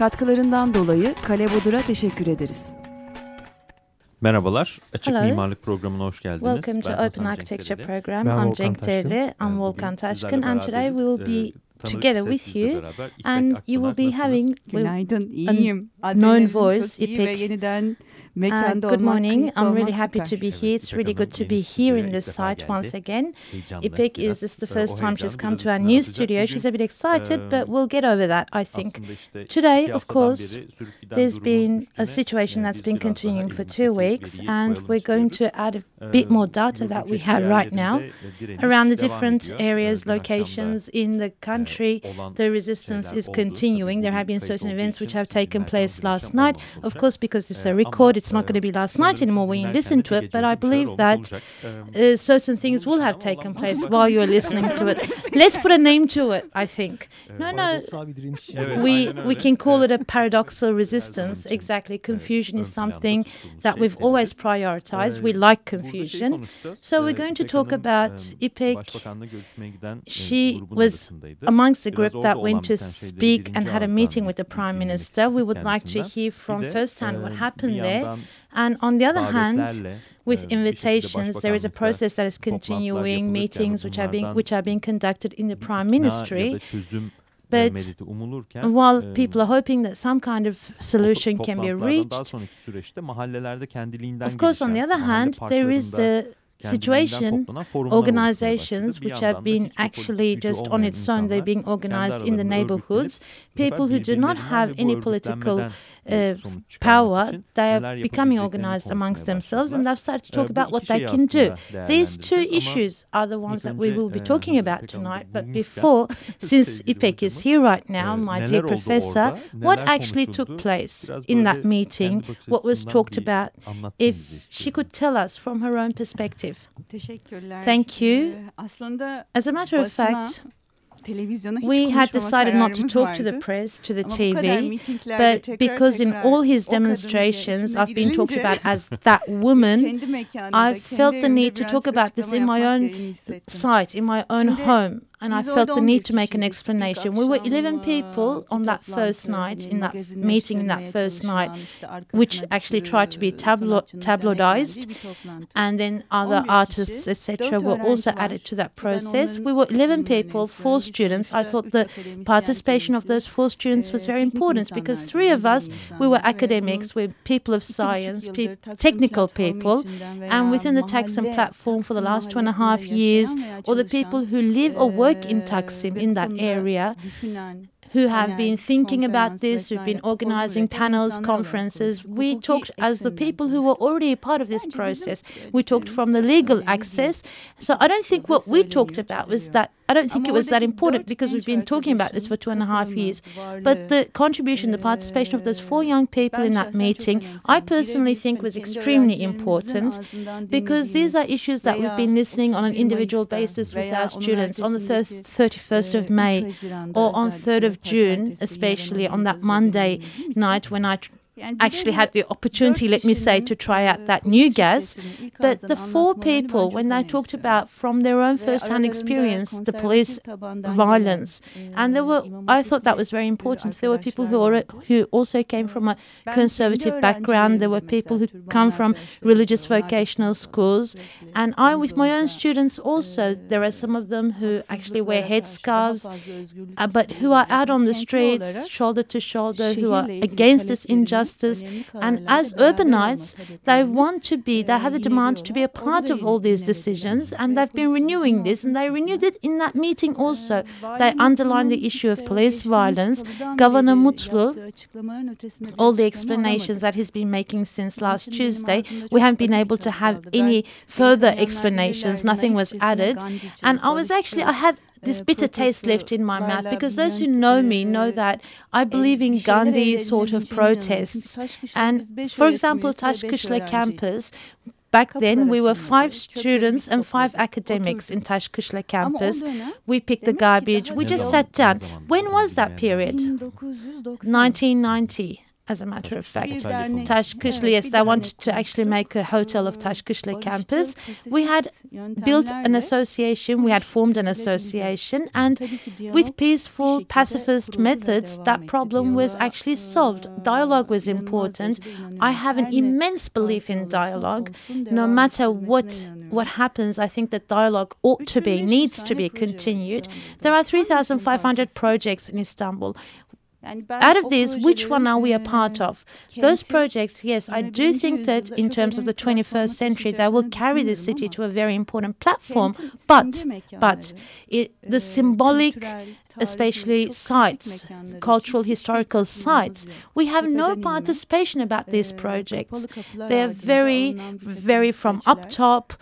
Katkılarından dolayı Kale Bodur'a teşekkür ederiz. Merhabalar, Açık Hello. Mimarlık Programı'na hoş geldiniz. Welcome to Ben Open Hasan Architecture Cenkdereli. Program. Ben I'm Volkan Cenk. Ee, I'm bugün Volkan Taşkın and today we will be Ee, tanır together with you İpek and you will be having Günaydın, iyiyim. known voice, iyi ve İpek. yeniden Uh, good morning. I'm really happy to be here. It's really good to be here in this site once again. İpek is this the first time she's come to our new studio. She's a bit excited, but we'll get over that, I think. Today, of course, beri sürüp giden There's been a situation that's been continuing for two weeks, and we're going to add a bit more data that we have right now around the different areas, dün akşam da, locations in the country. The resistance is continuing. There have been certain events which have taken place last night. Of course, because it's a Ee, record, ama, it's not e, going to be last night anymore when you listen to it. But I gece bir şeyler believe that uh, certain things will have taken place while you're listening to it. Let's put a name to it, I think. No, no. Paradoksal bir direniş. Evet, We we can call it a Evet. paradoxal resistance. Exactly. e, Confusion is something that we've always prioritized. We like confusion. So we're going to talk about e, İpek. Başbakanla görüşmeye giden e, She was amongst the group that went to speak and had a meeting with the prime minister. We would like to hear from firsthand e, what happened there. And on the other hand, with e, invitations, there is a process that is continuing, meetings which are being which are being conducted in the prime ministry. e, But While e, people are hoping that some kind of solution can be reached, sonraki süreçte mahallelerde kendiliğinden of course, on the other hand, there is the situation toplanan forumlar oluşmaya organizations which have been actually just on its own, they're being organized in the neighborhoods. örgütlenip bu sefer People who do not have any political e, uh, power, they are becoming organized amongst themselves and they've started to talk about what they can do. These two issues are the ones that we will be talking about tonight. But before, since sevgili İpek is here right now, my dear professor, what actually took place in that meeting, what was talked about, if she could tell us from her own perspective. Thank you. As a matter of fact, televizyona hiç we had decided not to talk to the press, to the Ama TV, but tekrar because in all his demonstrations I've been talked about as that woman I felt the need to talk about this in my own site, in my own home, and I felt the need to make an explanation. We were 11 people on that first night, in that meeting, in that first night, which actually tried to be tablo- tabloidized, eklendiği bir toplantı. and then other artists, etc., were also added to that process. We were 11 people, four students. I thought the participation of those four students was very important because three of us, we were academics, we're people of science, pe- technical people, and within the mahalle, platform for the last two and a half years, or the people who live or work in Taksim in that area, who have been thinking about this, who've been organizing panels, conferences. We talked as the people who were already a part of this process. We talked from the legal access. So I don't think what we talked about was that. I don't think it was that important because we've been talking about this for two and a half years. But the contribution, the participation of those four young people in that meeting, I personally think was extremely important because these are issues that we've been listening on an individual basis with our students on the 31st of May or on 3rd of June, especially on that Monday night when I tr- Yani bir de actually had the opportunity, let me say, to try out that new gas. But the four people, when they talked about from their own first-hand experience the police violence, and there were, I thought that was very important. There were people who who also came from a conservative background. There were people who come from religious vocational schools, and I, with my own students, also there are some of them who actually wear headscarves, uh, but who are out on the streets, shoulder to shoulder, who are against this injustice. And as urbanites, they want to be, they have a demand to be a part of all these decisions, and they've been renewing this, and they renewed it in that meeting also. They underlined the issue of police violence. Governor Mutlu, all the explanations that he's been making since last Tuesday, we haven't been able to have any further explanations, nothing was added. And I was actually, I had this bitter taste left in my mouth because those who know me know that I believe in Gandhi sort of protests. And for example, Tashkishla campus, Back then, we were five students and five academics in Tashkishla campus. We picked the garbage. We just sat down. When was that period? 1990 as a matter of fact. Tashkishli, yes, they wanted to actually make a hotel of Tashkishli campus. We had built an association, we had formed an association, and with peaceful, pacifist methods, that problem was actually solved. Dialogue was important. I have an immense belief in dialogue. No matter what what happens, I think that dialogue ought to be, needs to be continued. There are 3,500 projects in Istanbul. Out of these, which one are we a part of? Those projects, yes, I do think that in terms of the 21st century, they will carry the city to a very important platform. But, but it, the symbolic especially sites, cultural historical sites. We have no participation about these projects. They are very, very from up top,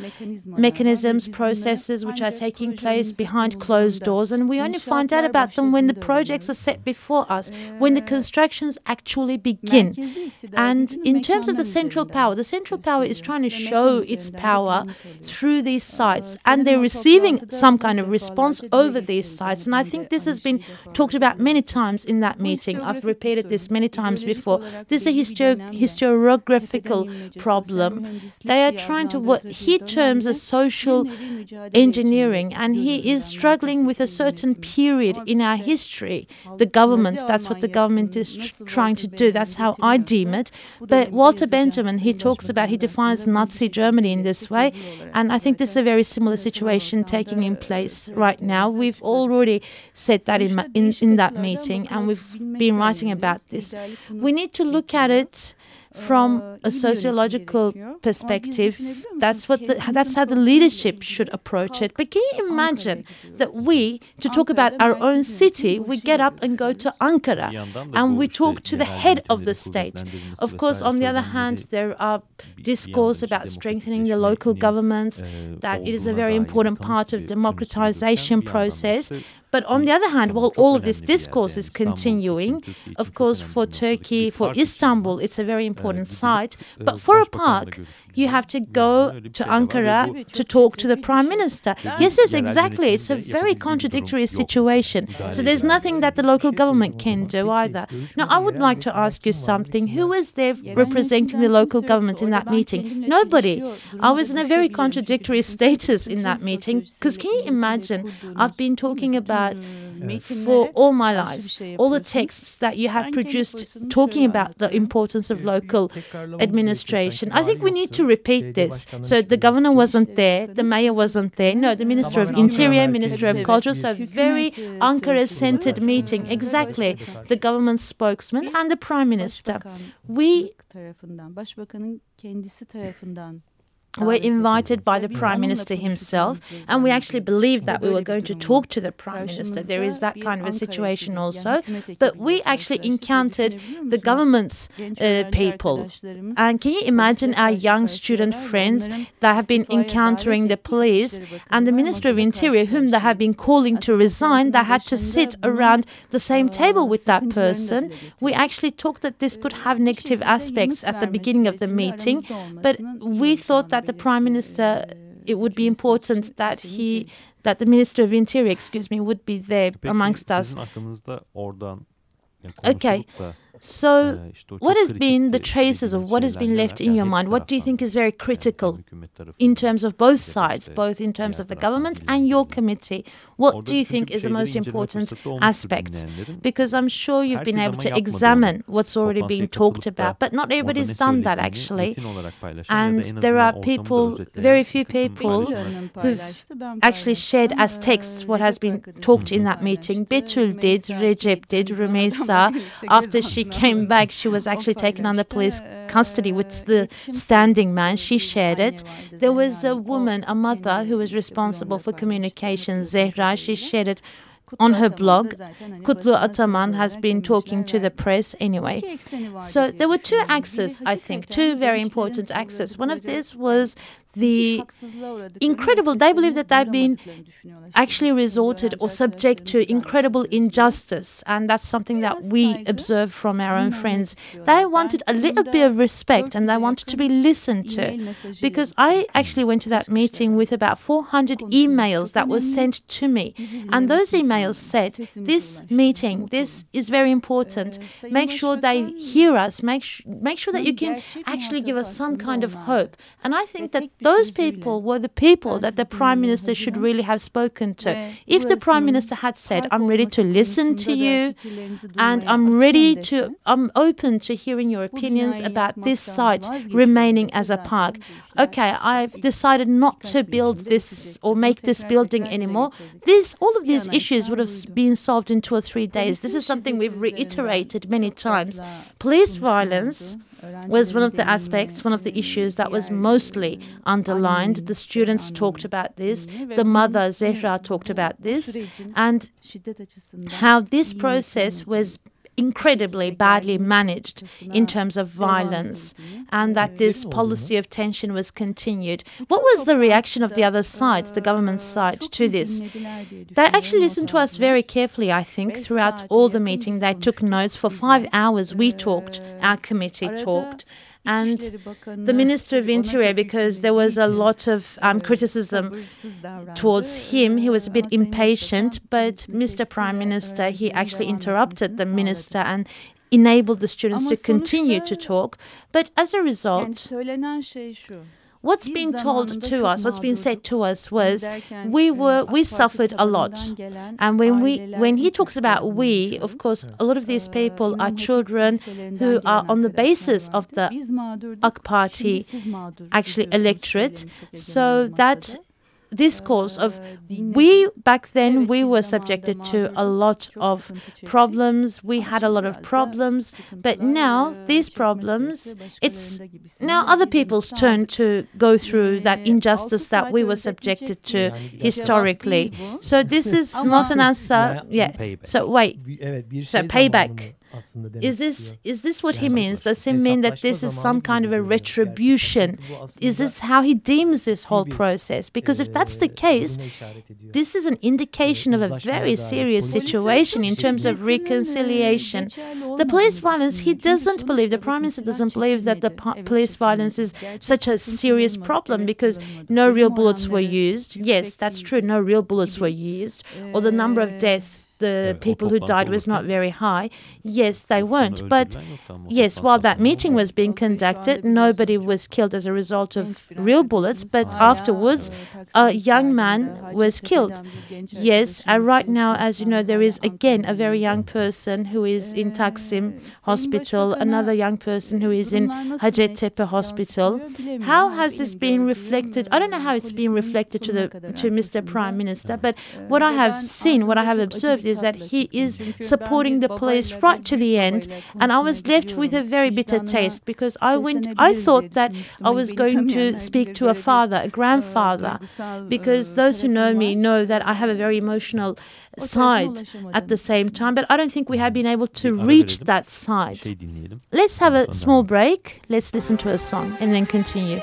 mechanisms, processes which are taking place behind closed doors, and we only find out about them when the projects are set before us, when the constructions actually begin. And in terms of the central power, the central power is trying to show its power through these sites, and they're receiving some kind of response over these sites. And I think this has been talked about many times in that meeting. I've repeated this many times before. This is a histori- historiographical problem. They are trying to what he terms as social engineering, and he is struggling with a certain period in our history. The government, that's what the government is tr- trying to do. That's how I deem it. But Walter Benjamin, he talks about, he defines Nazi Germany in this way, and I think this is a very similar situation taking in place right now. We've already said that in, in, in that meeting, and we've been writing about this. We need to look at it from a sociological perspective. That's what the, that's how the leadership should approach it. But can you imagine that we, to talk about our own city, we get up and go to Ankara and we talk to the head of the state. Of course, on the other hand, there are discourse about strengthening the local governments, that it is a very important part of democratization process. But on the other hand, while all of this discourse is continuing, of course, for Turkey, for Istanbul, it's a very important site. But for a park, you have to go to Ankara to talk to the prime minister. Yes, yes, exactly. It's a very contradictory situation. So there's nothing that the local government can do either. Now, I would like to ask you something. Who was there representing the local government in that meeting? Nobody. I was in a very contradictory status in that meeting because can you imagine? I've been talking about for all my life, all the texts that you have produced talking about the importance of local administration. I think we need to repeat this. So the governor wasn't there, the mayor wasn't there. No, the Minister of Interior, Minister of Culture. So very Ankara-centered meeting. Exactly. The government spokesman and the prime minister. We were invited by the Prime Minister himself, and we actually believed that we were going to talk to the Prime Minister. There is that kind of a situation also. But we actually encountered the government's uh, people. And can you imagine our young student friends that have been encountering the police and the Minister of Interior, whom they have been calling to resign, that had to sit around the same table with that person? We actually talked that this could have negative aspects at the beginning of the meeting, but we thought that the prime minister, it would be important that he, that the minister of interior, excuse me, would be there amongst us. Okay. So, what has been the traces of what has been left in your mind? What do you think is very critical in terms of both sides, both in terms of the government and your committee? What do you think is the most important aspect? Because I'm sure you've been able to examine what's already been talked about, but not everybody's done that actually. And there are people, very few people, who've actually shared as texts what has been talked in that meeting. Betül did, Recep did, Rumeysa, after she came back, she was actually taken under police custody with the standing man. She shared it. There was a woman, a mother, who was responsible for communication, Zehra. She shared it on her blog. Kutlu Ataman has been talking to the press anyway. So there were two axes, I think, two very important axes. One of these was the incredible, they believe that they've been actually resorted or subject to incredible injustice. And that's something that we observe from our own friends. They wanted a little bit of respect and they wanted to be listened to. Because I actually went to that meeting with about 400 emails that were sent to me. And those emails said, This meeting, this is very important. Make sure they hear us. Make, sh- make sure that you can actually give us some kind of hope. And I think that those people were the people that the Prime Minister should really have spoken to. If the Prime Minister had said, I'm ready to listen to you and I'm ready to, I'm open to hearing your opinions about this site remaining as a park. Okay, I've decided not to build this or make this building anymore. This, all of these issues would have been solved in two or three days. This is something we've reiterated many times. Police violence was one of the aspects, one of the issues that was mostly underlined. The students talked about this, the mother, Zehra, talked about this, and how this process was incredibly badly managed in terms of violence and that this policy of tension was continued. What was the reaction of the other side, the government side, to this? They actually listened to us very carefully, I think, throughout all the meeting. They took notes. For five hours, we talked, our committee talked and the Minister of Interior, because there was a lot of um, criticism towards him. He was a bit impatient, but Mr. Prime Minister, he actually interrupted the minister and enabled the students to continue to talk. But as a result, what's been told to us, what's been said to us was we were we suffered a lot. And when we when he talks about we, of course, a lot of these people are children who are on the basis of the AK Party actually electorate. So that discourse of we back then we were subjected to a lot of problems. We had a lot of problems. But now these problems it's now other people's turn to go through that injustice that we were subjected to historically. So this is not an answer yeah so wait. So payback is this is this what he means? Does he mean that this is some kind of a retribution? Is this how he deems this whole process? Because if that's the case, this is an indication of a very serious situation in terms of reconciliation. The police violence, he doesn't believe, the Prime Minister doesn't believe that the police violence is such a serious problem because no real bullets were used. Yes, that's true, no real bullets were used, or the number of deaths the people who died was not very high. Yes, they weren't. But yes, while that meeting was being conducted, nobody was killed as a result of real bullets. But afterwards, a young man was killed. Yes, and right now, as you know, there is again a very young person who is in Taksim Hospital, another young person who is in Hacettepe Hospital. How has this been reflected? I don't know how it's been reflected to the to Mr. Prime Minister, but what I have seen, what I have observed is that he is supporting the police right to the end. And I was left with a very bitter taste because I went I thought that I was going to speak to a father, a grandfather, because those who know me know that I have a very emotional side at the same time, but I don't think we have been able to reach that side. Let's have a small break. Let's listen to a song and then continue.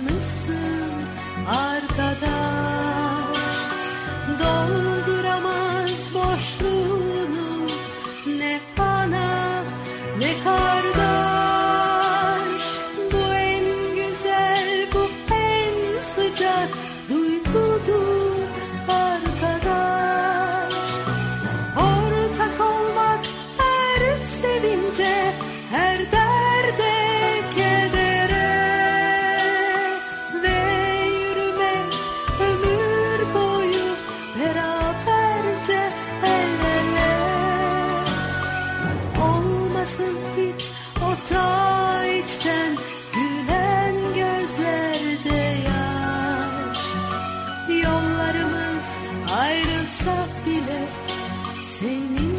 kalmışsın arkadaş. Dolduramaz boşluğunu. Ne bana ne kardeş olsa bile seni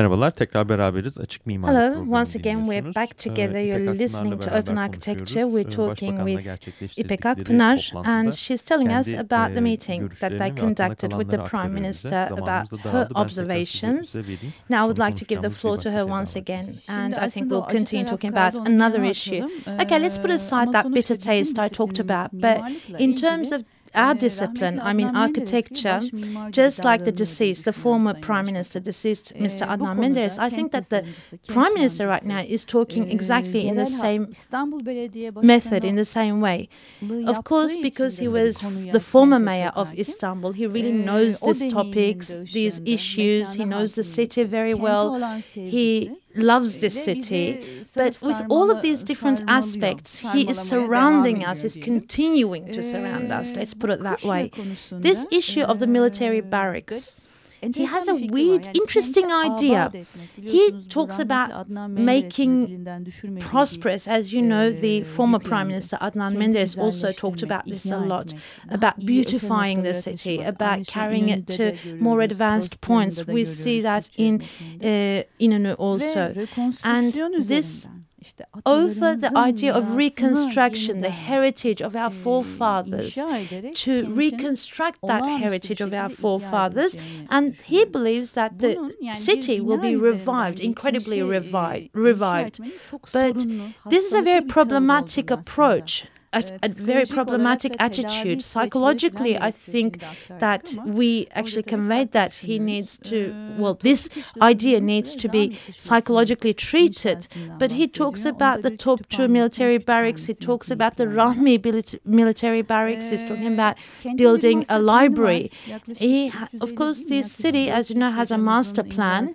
Merhabalar, tekrar beraberiz. Açık Mimarlık Hello, once again we're back together. You're Akpınar'la listening to Open Architecture. We're talking with İpek Akpınar, and she's telling us about the meeting that they görüşlerini ve aklına conducted with the Prime Minister about her dağıldı. Ben tekrar size- observations. Now, I would like to give the floor to her once again, and I think we'll continue talking about another issue. Okay, let's put aside that bitter taste I talked about, but in terms of our discipline, I mean Adnan Menderes bir architecture, baş mimar gibi just like the deceased, the former Prime Minister, deceased Mr. Adnan Menderes, I think that the Prime Minister right now is talking e, exactly in the same method, in the same way. Of course, because he was the former mayor of. Istanbul, he really knows these topics, these issues. He knows the city very well. He loves this city. But with all of these different aspects, he is surrounding us, is continuing to surround us. Let's put it that way. This issue of the military barracks, he has a weird, interesting idea. abat etmek. Biliyorsunuz bu talks about Adnan Menderes'in de making prosperous. As you know, the former Prime. Minister Adnan Menderes also talked about this a lot. about beautifying the city, about carrying it to more advanced points. We see that in uh, Inonu also. And this Over the idea of reconstruction, the heritage of our forefathers, to reconstruct that heritage of our forefathers, and he believes that the Bunun, yani bir city will be revived, incredibly revived, revived. But This is a very problematic approach. A, a very problematic olarak da tedavi attitude. Psychologically, I think that we actually conveyed that he needs to, well, this idea needs to be psychologically treated. But he talks about the Topçu kütüphane, military barracks. He talks about the. Rami military barracks. He's talking about building a library. He, of course, this city, as you know, has a master plan,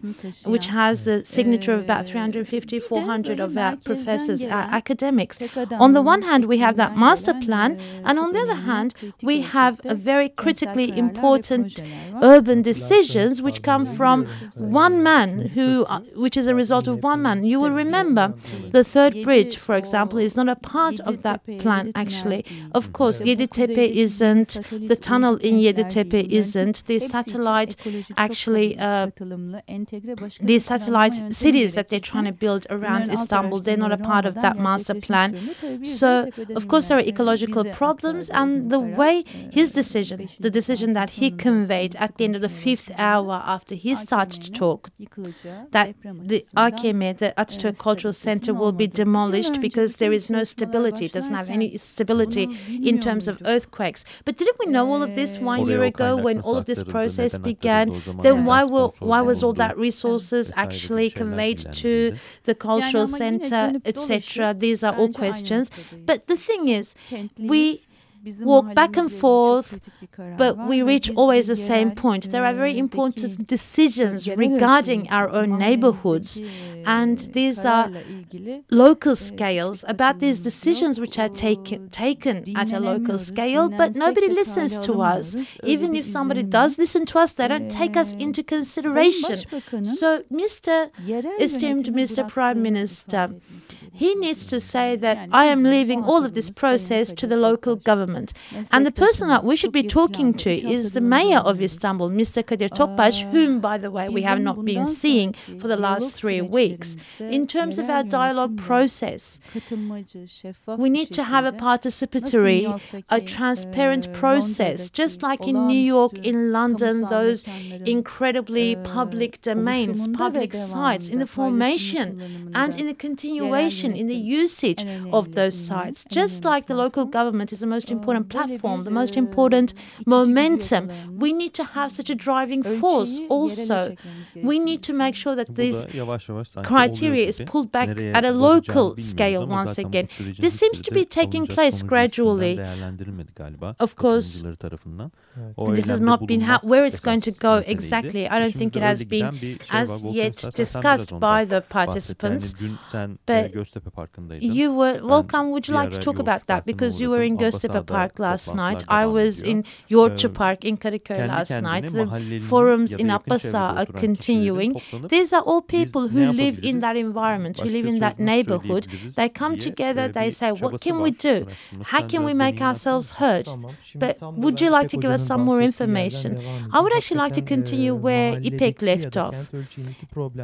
which has the signature of about 350, 400 of our professors, our academics. On the one hand, we have that fikrinden master plan, and on the other hand, we have a very critically important urban decisions which come from one man who uh, which is a result of one man. You will remember the third bridge for example is not a part of that plan actually. Of course yeditepe isn't the tunnel in yeditepe isn't the satellite actually uh, these satellite cities that they're trying to build around istanbul. They're not a part of that master plan. So of course there are ecological problems and the way his decision the decision that he conveyed at the end of the fifth hour after he started to talk that the AKM, the Atatürk Cultural Center, will be demolished because there is no stability. It doesn't have any stability in terms of earthquakes. But didn't we know all of this one year ago when all of this process began? aktarıldı o zaman, Then why will sponsor why was all that resources actually şeyler conveyed to the cultural center, etc.? These are all questions. But the thing is, Kentliyiz, bizim walk back and mahallemizle ilgili çok forth, kritik bir karar but we reach always the same point. There are very important decisions regarding our own neighborhoods. and these are local scales about these decisions which are taken taken at a local scale, but nobody listens to us. Even if somebody does listen to us, they don't take us into consideration. So, Mr. esteemed Mr. Prime Minister, He needs to say that I am leaving all of this process to the local Topbaş. Government. And the person that we should be talking to is the mayor of Istanbul, Mr. Kadir Topbaş, whom, by the way, we have not been seeing for the last three weeks. In terms of our dialogue process, we need to have a participatory, a transparent process, just like in New York, in London, those incredibly public domains, public sites, in the formation and in the continuation, in the usage of those sites. Just like the local government is the most important important platform, the most important momentum. We need to have such a driving force also. We need to make sure that this criteria is pulled back at a local scale once again. This seems to be taking place gradually. Of course, this has not been how, where it's going to go exactly. I don't think it has been as yet discussed by the participants. But you were welcome. Would you like to talk about that? Because you were in Göztepe Park last night. I was in Yoğurtçu Park in Kadıköy last night. The forums in Abbasağa are continuing. These are all people who live in that environment, who live in that neighborhood. They come together, they say, what can we do? How can we make ourselves heard? But would you like to give us some more information? I would actually like to continue where İpek left off.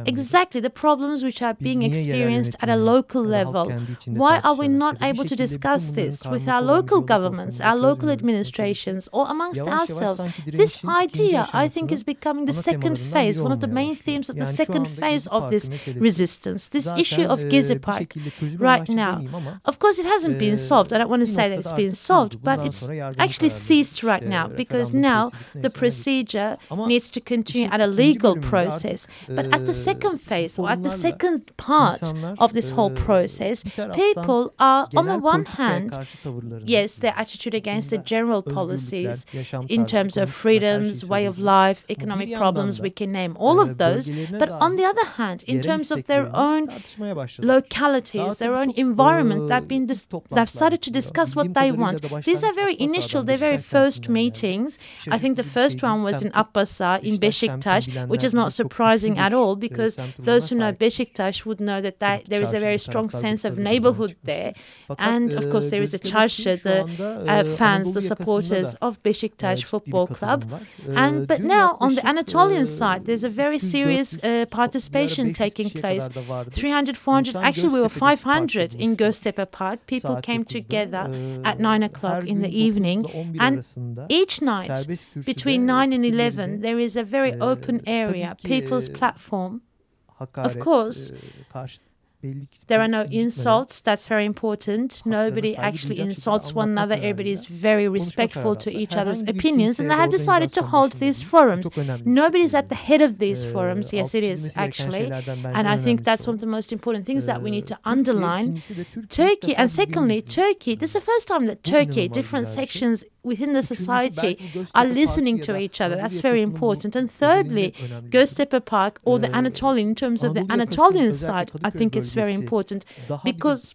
Exactly, the problems which are being experienced at a local level. Why are we not able to discuss this with our local governments, our local administrations, or amongst ourselves? This idea, I think, is becoming the second phase, one of the main themes of the second phase of this resistance. This issue of Gezi Park right now. Of course, it hasn't been solved. I don't want to say that it's been solved, but it's actually ceased right now because now the procedure needs to continue at a legal process. But at the second phase, or at the second part of this whole process, people are, on the one hand, yes, their attitude against the general policies in terms of freedoms, way of life, economic problems, we can name all of those. But on the other hand, in terms of their own localities, their own environment, they've been dis- they've started to discuss what they want. These are very initial, they're very first meetings. I think the first one was in Abbasağa in Beşiktaş, which is not surprising at all because those who know Beşiktaş would know that, that there is a very strong sense of neighborhood there. And of course, there is a Çarşı, the uh, fans, the supporters of Beşiktaş Football Club. And but now on the Anatolian side, there's a very serious uh, participation taking place. 300, 400, actually we were 500 in Göztepe Park. People came together at 9 o'clock in the evening. And each night, between 9 and 11, there is a very open area, people's platform. Of course, there are no insults. That's very important. Nobody actually insults one another. Everybody is very respectful to each other's opinions. And they have decided to hold these forums. Nobody's at the head of these forums. Yes, it is actually. And I think that's one of the most important things that we need to underline. Turkey, and secondly, Turkey, this is the first time that Turkey, different sections within the society are listening to each other. That's very important. And thirdly, Göztepe Park or the Anatolian, in terms of the Anatolian side, I think it's very important. because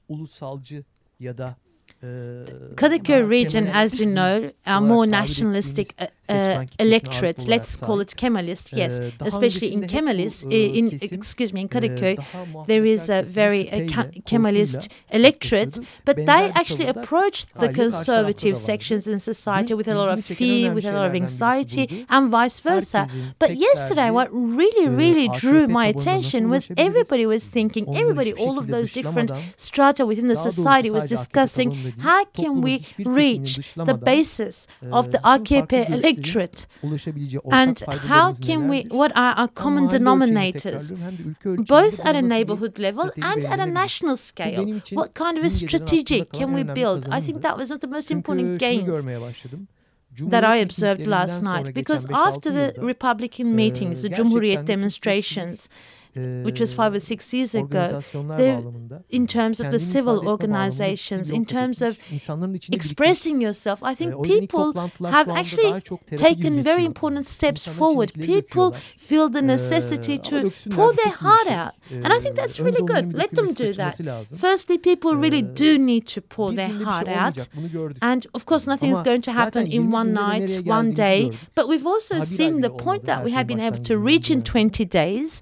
Kadıköy region, as you know, are more nationalistic uh, uh, electorate. Let's call it Kemalist. Yes, especially in Kemalist, uh, in excuse me, in Kadıköy, there is a very uh, Kemalist electorate, but they actually approached the conservative sections in society with a lot of fear, with a lot of anxiety, and vice versa. But yesterday, what really, really drew my attention was everybody was thinking, everybody, all of those different strata within the society was discussing how can we reach the basis of the AKP electorate? and how can we what are our common denominators? both at a neighborhood level and at a national scale. what kind of a strategic can we build? I think that was one of the most important gains that I observed last night. because after the Republican meetings, the Cumhuriyet demonstrations, which was five or six years ago, in terms of the civil organizations, in terms of expressing yourself, I think people have actually taken very important steps forward. People feel the necessity to pour their heart out. And I think that's really good. Let them do that. Firstly, people really do need to pour their heart out. And of course, nothing is going to happen in one night, one day. But we've also seen the point that we have been able to reach in 20 days.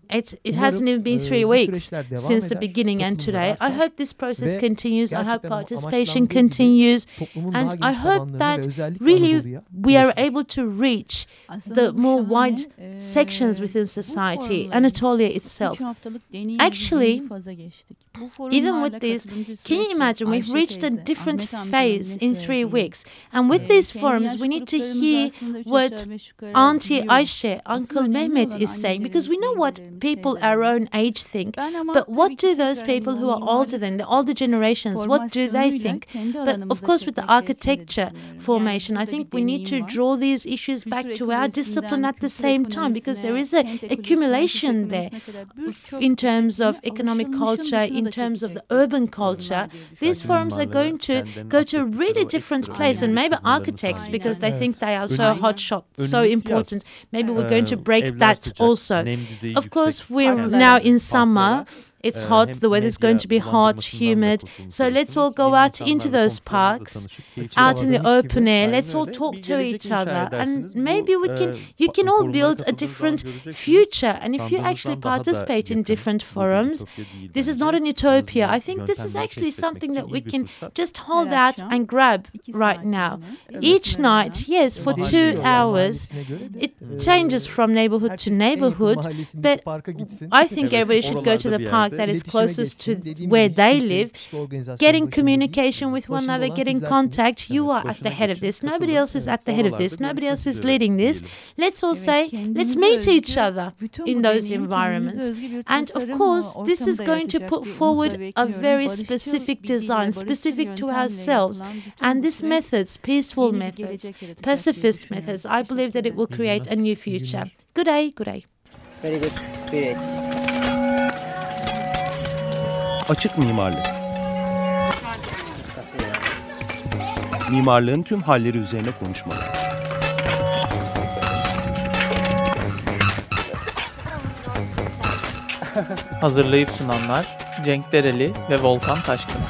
It's, it hasn't even been three weeks since the beginning and today. I hope this process continues. I hope participation continues. And I hope that really we are able to reach the more wide sections within society, Anatolia itself. Actually, even with this, can you imagine we've reached a different phase in three weeks? And with these forums, we need to hear what Auntie Aisha, Uncle Mehmet is saying because we know what people our own age think. But what do those people who are older than the older generations, what do they think? But of course, with the architecture formation, I think we need to draw these issues back to our discipline at the same time because there is an accumulation there in terms of economic culture, in terms of the urban culture. These forums are going to go to a really different place, and maybe architects, because they think they are so hot shot, so important. Maybe we're going to um, break that also. Of course, we're now in summer. It's hot, the weather's going to be hot, humid. So let's all go out into those parks, out in the open air. Let's all talk to each other. And maybe we can, you can all build a different future. And if you actually participate in different forums, this is not an utopia. I think this is actually something that we can just hold out and grab right now. Each night, yes, for two hours, it changes from neighborhood to neighborhood, but I think everybody should go to the park that is closest to where they live, getting communication with one another, getting contact. You are at the head of this. Nobody else is at the head of this. Nobody else is leading this. Let's all say, let's meet each other in those environments. And of course, this is going to put forward a very specific design, specific to ourselves. And these methods, peaceful methods, pacifist methods, I believe that it will create a new future. Good day, good day. Very good. Great. Açık mimarlık. Mimarlığın tüm halleri üzerine konuşmalar. Hazırlayıp sunanlar Cenk Dereli ve Volkan Taşkın.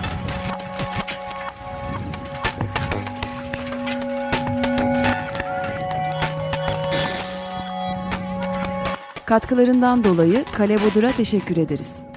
Katkılarından dolayı Kale Bodur'a teşekkür ederiz.